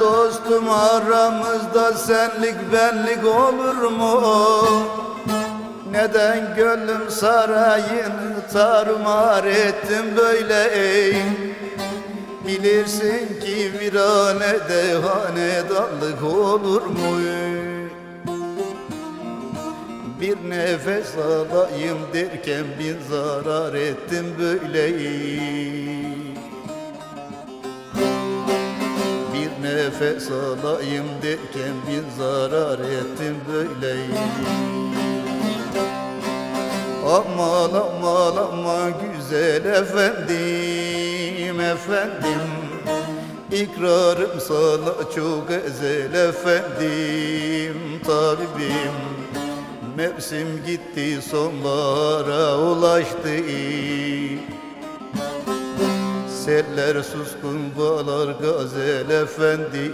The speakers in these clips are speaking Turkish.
dostum aramızda senlik benlik olur mu? Neden gönlüm sarayını tarumar ettim böyle ey Bilirsin ki viranede hanedanlık olur mu? Bir nefes alayım derken bin zarar ettim böyle Bir nefes alayım derken bin zarar ettim böyle Aman aman aman güzel efendim efendim. İkrarım sana çok ezel efendim. Tabibim Mevsim gitti sonbahara ulaştı Seller suskun bağlar gazel efendim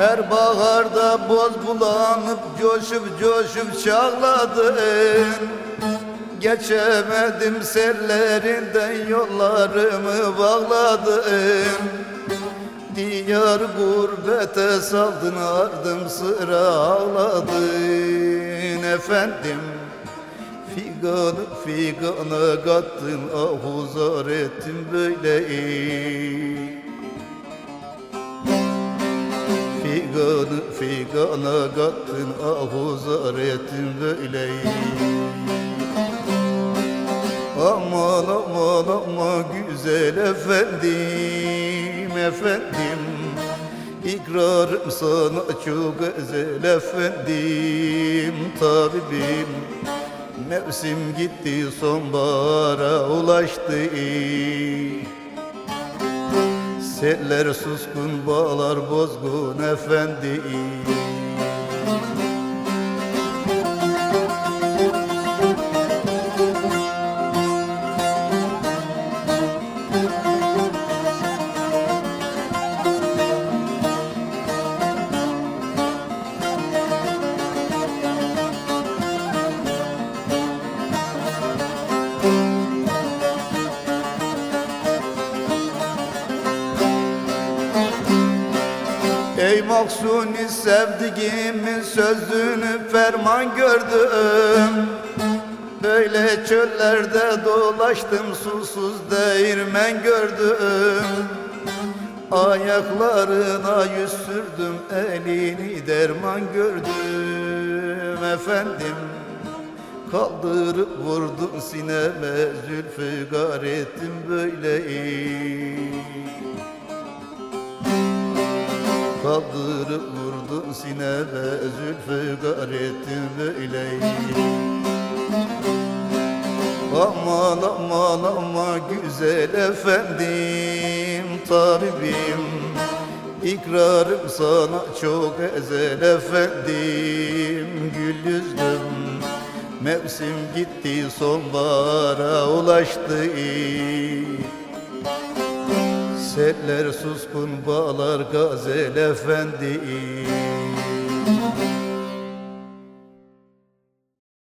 Her baharda boz bulanıp coşup coşup çağladın. Geçemedim sellerinden yollarımı bağladın. Diyar gurbete saldın ardım sıra ağladın. Efendim Figanı figana kattın ahuzar ettin böyle Figanı figana kattın ahuzar ettin böyle Aman aman aman güzel efendim efendim. İkrarım sana çok özel efendim. Tabibim Mevsim gitti sonbahara ulaştı Seller suskun bağlar bozgun efendi Ey maksuni sevdiğimin sözünü ferman gördüm. Böyle çöllerde dolaştım susuz değirmen gördüm. Ayaklarına yüz sürdüm elini derman gördüm. Efendim Kaldırıp vurdun sineme zülfü ettim böyle Kaldırıp vurdun sineme zülfü ettim böyle Aman aman aman güzel efendim tabibim. İkrarım sana çok ezel efendim. Gül yüzlüm mevsim gitti sonbahara ulaştı Seller suskun bağlar gazel efendi